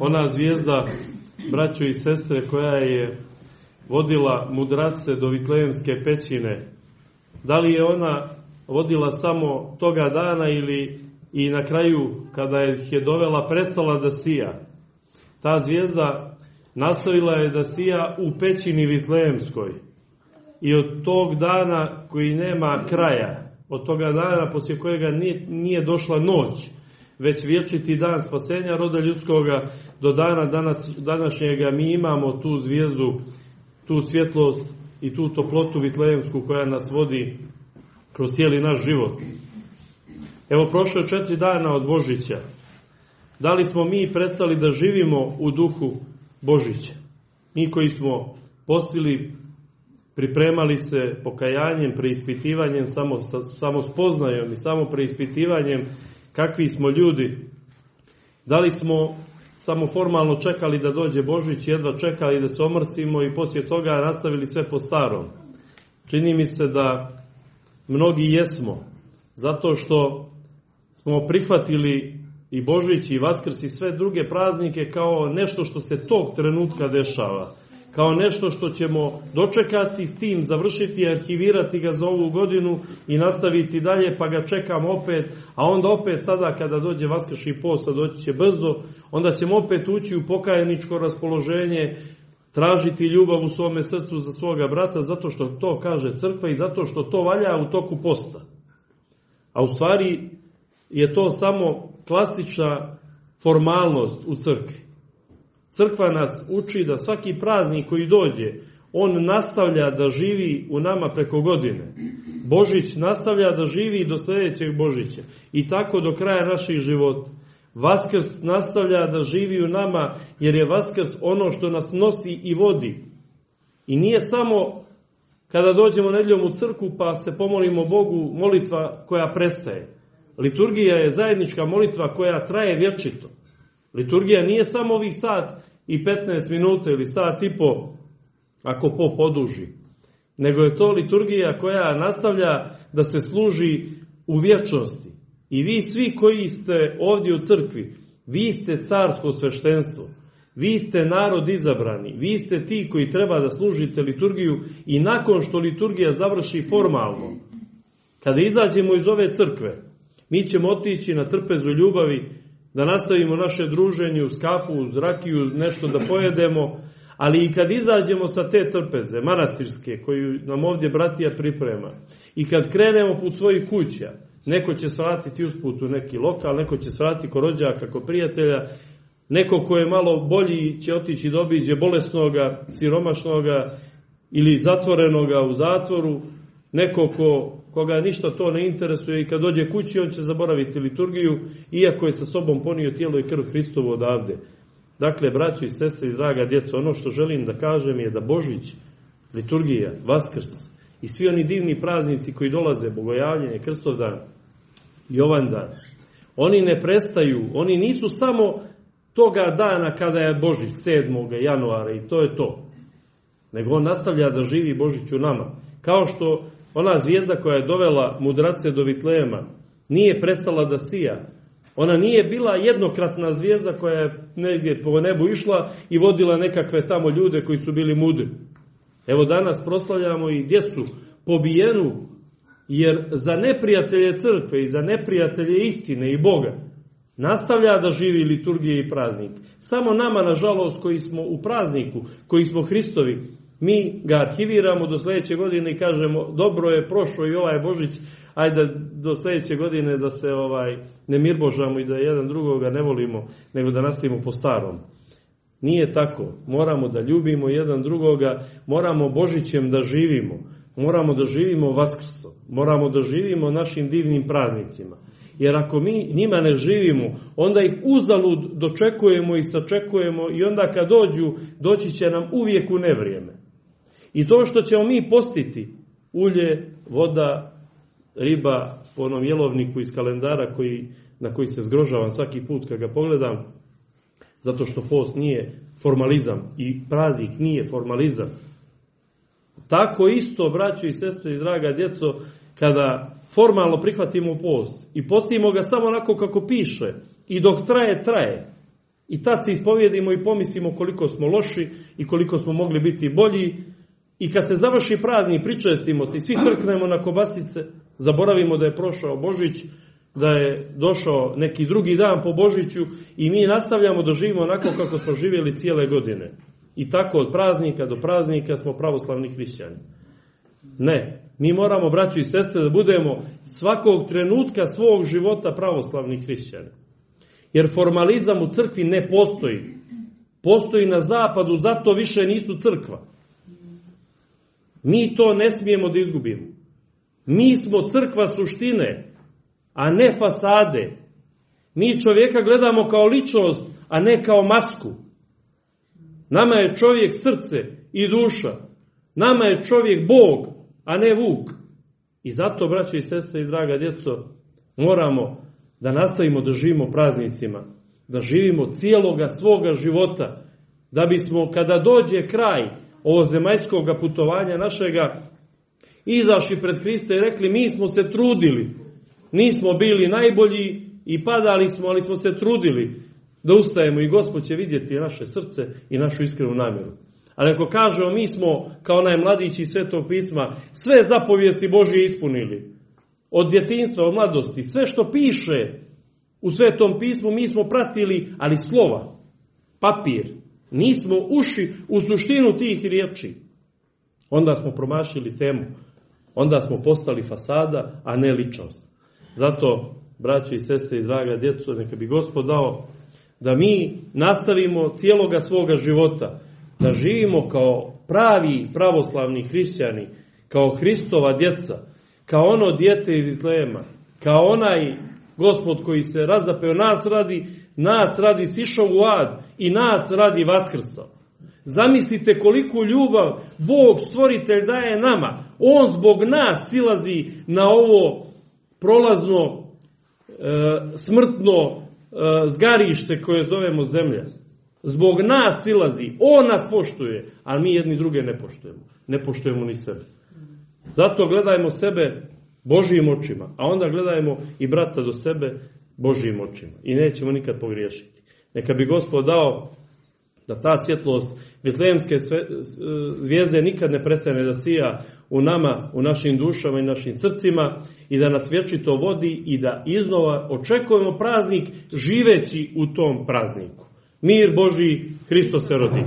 ona zvijezda, braćo i sestre, koja je vodila mudrace do Vitlejemske pećine, da li je ona vodila samo toga dana ili i na kraju kada ih je dovela prestala da sija. Ta zvijezda nastavila je da sija u pećini Vitlejemskoj. I od tog dana koji nema kraja, od toga dana poslije kojega nije, nije došla noć, već vječiti dan spasenja roda ljudskoga do dana danas, današnjega mi imamo tu zvijezdu, tu svjetlost i tu toplotu vitlejemsku koja nas vodi kroz cijeli naš život. Evo prošlo četiri dana od Božića. Da li smo mi prestali da živimo u duhu Božića? Mi koji smo postili, pripremali se pokajanjem, preispitivanjem, samo, samo spoznajom i samo preispitivanjem kakvi smo ljudi. Da li smo samo formalno čekali da dođe Božić, jedva čekali da se omrsimo i poslije toga nastavili sve po starom. Čini mi se da mnogi jesmo, zato što smo prihvatili i Božić i Vaskrs i sve druge praznike kao nešto što se tog trenutka dešava kao nešto što ćemo dočekati s tim, završiti, arhivirati ga za ovu godinu i nastaviti dalje, pa ga čekamo opet, a onda opet sada kada dođe Vaskršnji post, doći će brzo, onda ćemo opet ući u pokajeničko raspoloženje, tražiti ljubav u svome srcu za svoga brata, zato što to kaže crkva i zato što to valja u toku posta. A u stvari je to samo klasična formalnost u crkvi. Crkva nas uči da svaki praznik koji dođe, on nastavlja da živi u nama preko godine. Božić nastavlja da živi do sljedećeg Božića. I tako do kraja naših života. Vaskrs nastavlja da živi u nama jer je Vaskrs ono što nas nosi i vodi. I nije samo kada dođemo nedljom u crku pa se pomolimo Bogu molitva koja prestaje. Liturgija je zajednička molitva koja traje vječito. Liturgija nije samo ovih sat i 15 minuta ili sat i po ako po poduži. Nego je to liturgija koja nastavlja da se služi u vječnosti. I vi svi koji ste ovdje u crkvi, vi ste carsko sveštenstvo. Vi ste narod izabrani. Vi ste ti koji treba da služite liturgiju i nakon što liturgija završi formalno, kada izađemo iz ove crkve, mi ćemo otići na trpezu ljubavi da nastavimo naše druženje uz kafu, uz rakiju, nešto da pojedemo, ali i kad izađemo sa te trpeze, manastirske, koju nam ovdje bratija priprema, i kad krenemo put svojih kuća, neko će svratiti usput u neki lokal, neko će svratiti ko rođaka, ko prijatelja, neko ko je malo bolji će otići da obiđe bolesnoga, siromašnoga ili zatvorenoga u zatvoru, neko ko koga ništa to ne interesuje i kad dođe kući on će zaboraviti liturgiju iako je sa sobom ponio tijelo i krv Hristovo odavde. Dakle, braći i sestre i draga djeco, ono što želim da kažem je da Božić, liturgija, Vaskrs i svi oni divni praznici koji dolaze, bogojavljenje, krstovdan, Jovandan, oni ne prestaju, oni nisu samo toga dana kada je Božić, 7. januara i to je to. Nego on nastavlja da živi Božić u nama. Kao što ona zvijezda koja je dovela mudrace do Vitlejema nije prestala da sija. Ona nije bila jednokratna zvijezda koja je negdje po nebu išla i vodila nekakve tamo ljude koji su bili mudri. Evo danas proslavljamo i djecu pobijenu jer za neprijatelje crkve i za neprijatelje istine i Boga nastavlja da živi liturgije i praznik. Samo nama, nažalost, koji smo u prazniku, koji smo Hristovi, mi ga arhiviramo do sljedeće godine i kažemo dobro je prošlo i ovaj Božić, ajde do sljedeće godine da se ovaj ne mirbožamo i da jedan drugoga ne volimo, nego da nastavimo po starom. Nije tako. Moramo da ljubimo jedan drugoga, moramo Božićem da živimo, moramo da živimo Vaskrsom, moramo da živimo našim divnim praznicima. Jer ako mi njima ne živimo, onda ih uzalud dočekujemo i sačekujemo i onda kad dođu, doći će nam uvijek u nevrijeme. I to što ćemo mi postiti, ulje, voda, riba po onom jelovniku iz kalendara koji, na koji se zgrožavam svaki put kad ga pogledam, zato što post nije formalizam i praznik nije formalizam. Tako isto, braćo i sestre i draga djeco, kada formalno prihvatimo post i postimo ga samo onako kako piše i dok traje, traje. I tad se ispovjedimo i pomislimo koliko smo loši i koliko smo mogli biti bolji. I kad se završi prazni, pričestimo se i svi trknemo na kobasice, zaboravimo da je prošao Božić, da je došao neki drugi dan po Božiću i mi nastavljamo da živimo onako kako smo živjeli cijele godine. I tako od praznika do praznika smo pravoslavni hrišćani. Ne, mi moramo, braću i sestre, da budemo svakog trenutka svog života pravoslavni hrišćani. Jer formalizam u crkvi ne postoji. Postoji na zapadu, zato više nisu crkva. Mi to ne smijemo da izgubimo. Mi smo crkva suštine, a ne fasade. Mi čovjeka gledamo kao ličnost, a ne kao masku. Nama je čovjek srce i duša. Nama je čovjek Bog, a ne vuk. I zato, braćo i sestre i draga djeco, moramo da nastavimo da živimo praznicima, da živimo cijeloga svoga života, da bismo kada dođe kraj ovo zemaljskog putovanja našega, izašli pred Hrista i rekli mi smo se trudili, nismo bili najbolji i padali smo, ali smo se trudili. Da ustajemo i Gospod će vidjeti naše srce i našu iskrenu namjeru. Ali ako kažemo mi smo kao najmladići iz Svetog pisma sve zapovijesti Božije ispunili, od djetinstva, od mladosti, sve što piše u Svetom pismu mi smo pratili, ali slova, papir, nismo uši u suštinu tih riječi. Onda smo promašili temu, onda smo postali fasada, a ne ličnost. Zato, braći i sestre i draga djeco, neka bi Gospod dao da mi nastavimo cijeloga svoga života, da živimo kao pravi pravoslavni hrišćani, kao Hristova djeca, kao ono dijete iz Islema, kao onaj gospod koji se razapeo nas radi, nas radi sišao u ad i nas radi vaskrsao. Zamislite koliku ljubav Bog stvoritelj daje nama. On zbog nas silazi na ovo prolazno, e, smrtno e, zgarište koje zovemo zemlja. Zbog nas silazi, on nas poštuje, a mi jedni druge ne poštujemo. Ne poštujemo ni sebe. Zato gledajmo sebe Božijim očima, a onda gledajmo i brata do sebe Božijim očima. I nećemo nikad pogriješiti. Neka bi Gospod dao da ta svjetlost Vitlejemske zvijezde nikad ne prestane da sija u nama, u našim dušama i našim srcima i da nas vječito vodi i da iznova očekujemo praznik živeći u tom prazniku. Mir Boži, Hristo se rodi.